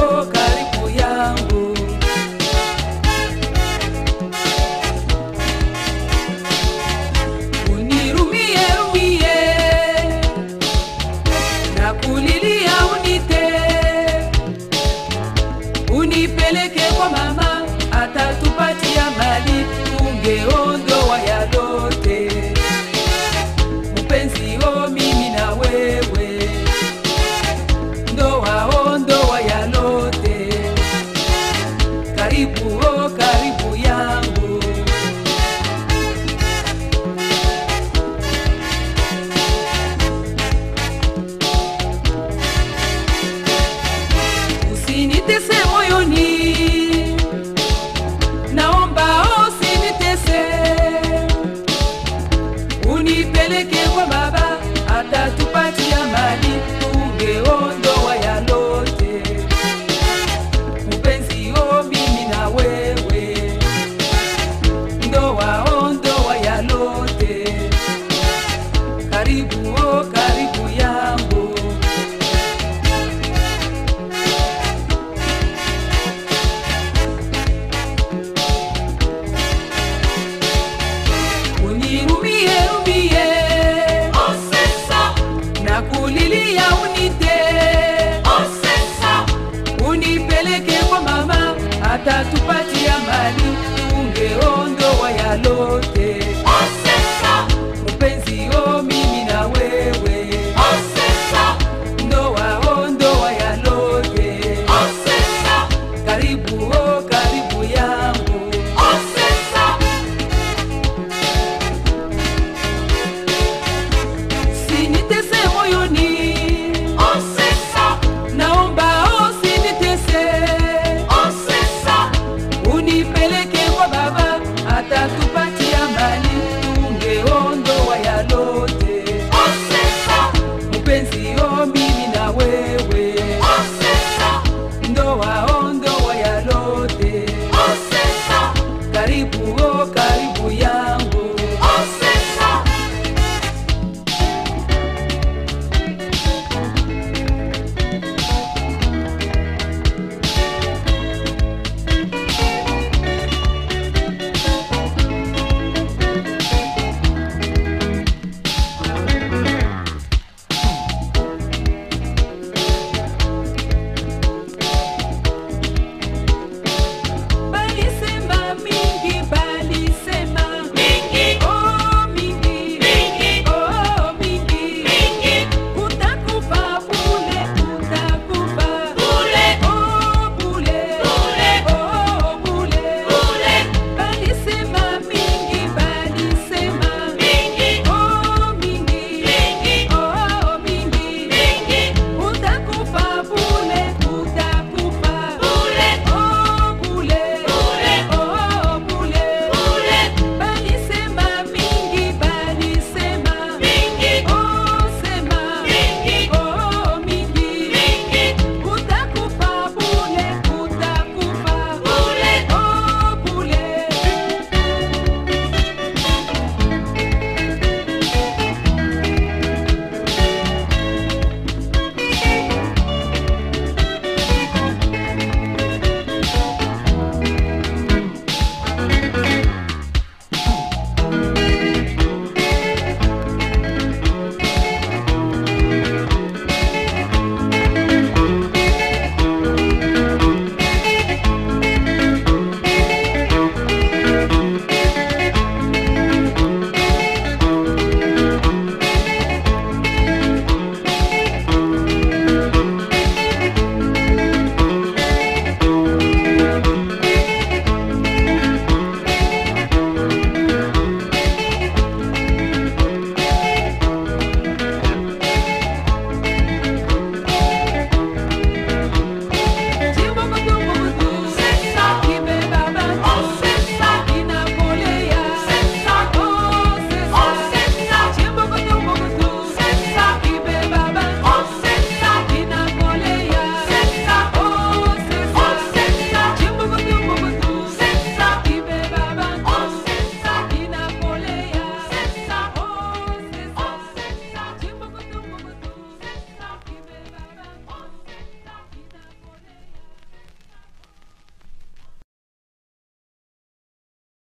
karibu